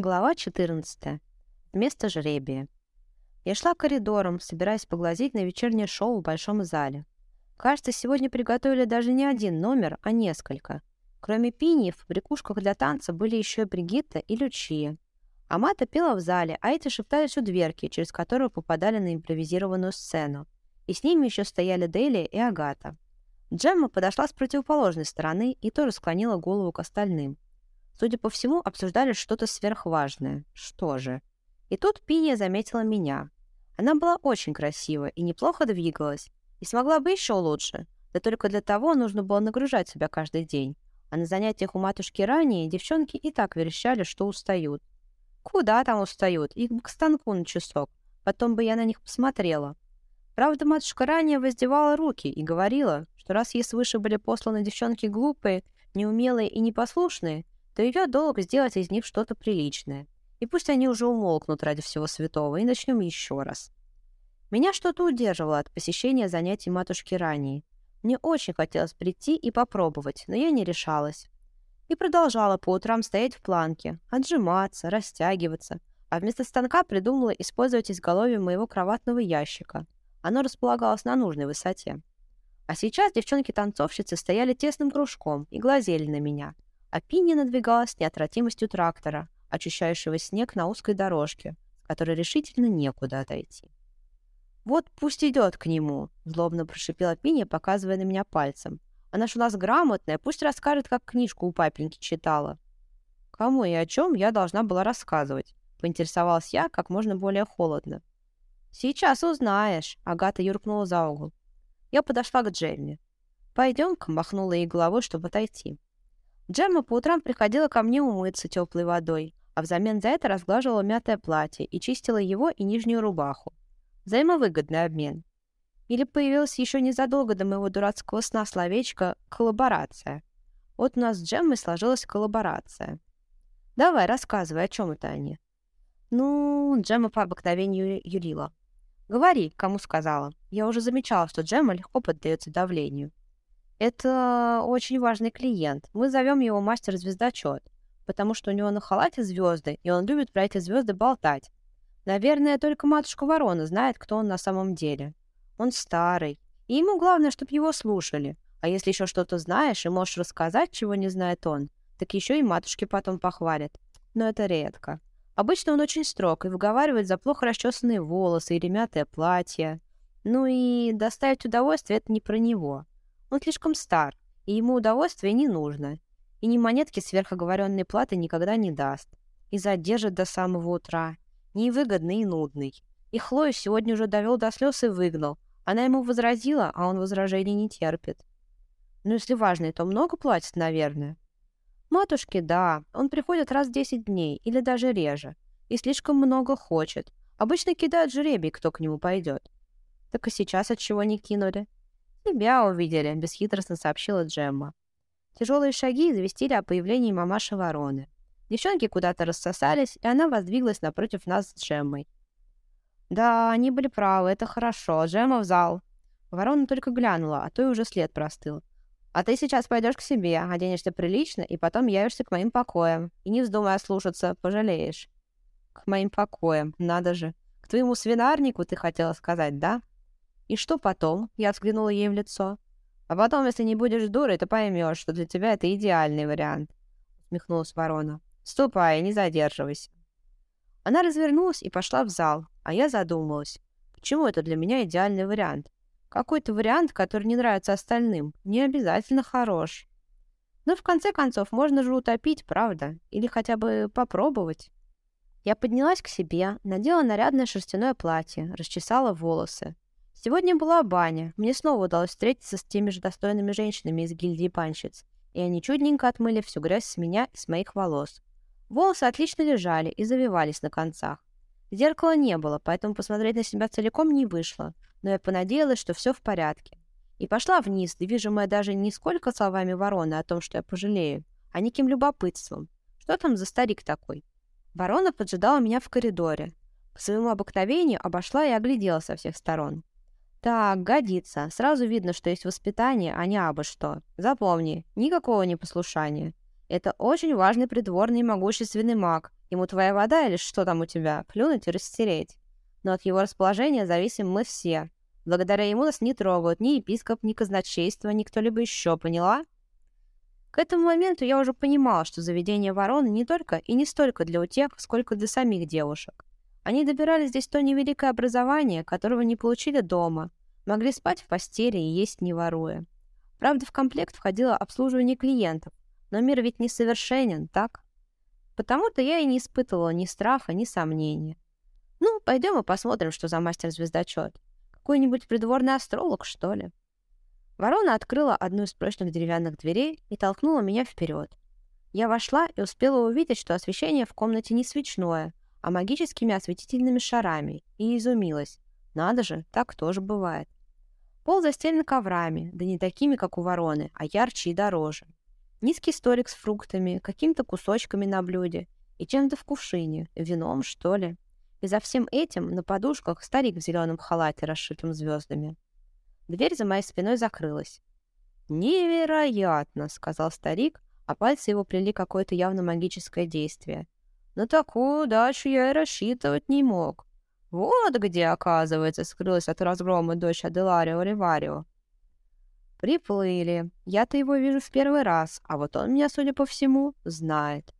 Глава 14. Вместо жребия. Я шла коридором, собираясь поглазеть на вечернее шоу в большом зале. Кажется, сегодня приготовили даже не один номер, а несколько. Кроме Пини, в побрякушках для танца были еще и Бригитта и Лючия. Амата пела в зале, а эти шептались у дверки, через которую попадали на импровизированную сцену. И с ними еще стояли Дели и Агата. Джемма подошла с противоположной стороны и тоже склонила голову к остальным. Судя по всему, обсуждали что-то сверхважное. Что же? И тут Пиния заметила меня. Она была очень красива и неплохо двигалась, и смогла бы еще лучше. Да только для того нужно было нагружать себя каждый день. А на занятиях у матушки ранее девчонки и так верещали, что устают. Куда там устают? Их бы к станку на часок. Потом бы я на них посмотрела. Правда, матушка ранее воздевала руки и говорила, что раз ей свыше были посланы девчонки глупые, неумелые и непослушные, то ее долг сделать из них что-то приличное. И пусть они уже умолкнут ради всего святого, и начнем еще раз. Меня что-то удерживало от посещения занятий матушки ранее. Мне очень хотелось прийти и попробовать, но я не решалась. И продолжала по утрам стоять в планке, отжиматься, растягиваться, а вместо станка придумала использовать изголовье моего кроватного ящика. Оно располагалось на нужной высоте. А сейчас девчонки-танцовщицы стояли тесным кружком и глазели на меня – а Пинни надвигалась с неотвратимостью трактора, очищающего снег на узкой дорожке, с которой решительно некуда отойти. «Вот пусть идет к нему», — злобно прошипела Пинни, показывая на меня пальцем. «Она ж у нас грамотная, пусть расскажет, как книжку у папеньки читала». «Кому и о чем я должна была рассказывать?» — поинтересовалась я как можно более холодно. «Сейчас узнаешь», — Агата юркнула за угол. Я подошла к Джемме. «Пойдем-ка», — махнула ей головой, чтобы отойти. Джемма по утрам приходила ко мне умыться теплой водой, а взамен за это разглаживала мятое платье и чистила его и нижнюю рубаху. Взаимовыгодный обмен. Или появилось еще незадолго до моего дурацкого сна словечко «коллаборация». Вот у нас с Джеммой сложилась коллаборация. Давай, рассказывай, о чем это они. Ну, Джемма по обыкновению юрила. Говори, кому сказала. Я уже замечала, что Джемма легко поддается давлению. Это очень важный клиент. Мы зовем его мастер-звездочет, потому что у него на халате звезды, и он любит про эти звезды болтать. Наверное, только матушка Ворона знает, кто он на самом деле. Он старый, и ему главное, чтобы его слушали. А если еще что-то знаешь и можешь рассказать, чего не знает он, так еще и матушке потом похвалят. Но это редко. Обычно он очень строг и выговаривает за плохо расчесанные волосы и ремятое платье. Ну и доставить удовольствие — это не про него. Он слишком стар, и ему удовольствия не нужно. И ни монетки сверхоговоренной платы никогда не даст. И задержит до самого утра. Невыгодный и нудный. И Хлою сегодня уже довел до слез и выгнал. Она ему возразила, а он возражений не терпит. Ну, если важный, то много платит, наверное. Матушке, да, он приходит раз в 10 дней или даже реже. И слишком много хочет. Обычно кидают жребий, кто к нему пойдет. Так и сейчас от чего не кинули. «Тебя увидели», — бесхитростно сообщила Джемма. Тяжелые шаги известили о появлении мамаши Вороны. Девчонки куда-то рассосались, и она воздвиглась напротив нас с Джеммой. «Да, они были правы, это хорошо. Джемма в зал». Ворона только глянула, а то и уже след простыл. «А ты сейчас пойдешь к себе, оденешься прилично, и потом явишься к моим покоям. И не вздумай ослушаться, пожалеешь». «К моим покоям, надо же. К твоему свинарнику, ты хотела сказать, да?» «И что потом?» — я взглянула ей в лицо. «А потом, если не будешь дурой, то поймешь, что для тебя это идеальный вариант», — усмехнулась ворона. «Ступай, не задерживайся». Она развернулась и пошла в зал, а я задумалась. Почему это для меня идеальный вариант? Какой-то вариант, который не нравится остальным, не обязательно хорош. Но в конце концов можно же утопить, правда? Или хотя бы попробовать. Я поднялась к себе, надела нарядное шерстяное платье, расчесала волосы. Сегодня была баня. Мне снова удалось встретиться с теми же достойными женщинами из гильдии банщиц, и они чудненько отмыли всю грязь с меня и с моих волос. Волосы отлично лежали и завивались на концах. Зеркала не было, поэтому посмотреть на себя целиком не вышло, но я понадеялась, что все в порядке. И пошла вниз, движимая даже не сколько словами вороны о том, что я пожалею, а неким любопытством. Что там за старик такой? Ворона поджидала меня в коридоре. По своему обыкновению обошла и оглядела со всех сторон. Так, годится. Сразу видно, что есть воспитание, а не абы что. Запомни, никакого непослушания. Это очень важный придворный и могущественный маг. Ему твоя вода или что там у тебя, плюнуть и растереть. Но от его расположения зависим мы все. Благодаря ему нас не трогают ни епископ, ни казначейство, ни кто-либо еще, поняла? К этому моменту я уже понимала, что заведение ворон не только и не столько для утех, сколько для самих девушек. Они добирали здесь то невеликое образование, которого не получили дома, могли спать в постели и есть не воруя. Правда, в комплект входило обслуживание клиентов, но мир ведь несовершенен, так? Потому-то я и не испытывала ни страха, ни сомнения. Ну, пойдем и посмотрим, что за мастер-звездочет. Какой-нибудь придворный астролог, что ли? Ворона открыла одну из прочных деревянных дверей и толкнула меня вперед. Я вошла и успела увидеть, что освещение в комнате не свечное, а магическими осветительными шарами, и изумилась. Надо же, так тоже бывает. Пол застелен коврами, да не такими, как у вороны, а ярче и дороже. Низкий столик с фруктами, какими-то кусочками на блюде и чем-то в кувшине, вином, что ли. И за всем этим на подушках старик в зеленом халате, расшитым звездами. Дверь за моей спиной закрылась. «Невероятно!» — сказал старик, а пальцы его плели какое-то явно магическое действие. «На такую удачу я и рассчитывать не мог. Вот где, оказывается, скрылась от разгрома дочь Аделарио Риварио. Приплыли. Я-то его вижу в первый раз, а вот он меня, судя по всему, знает.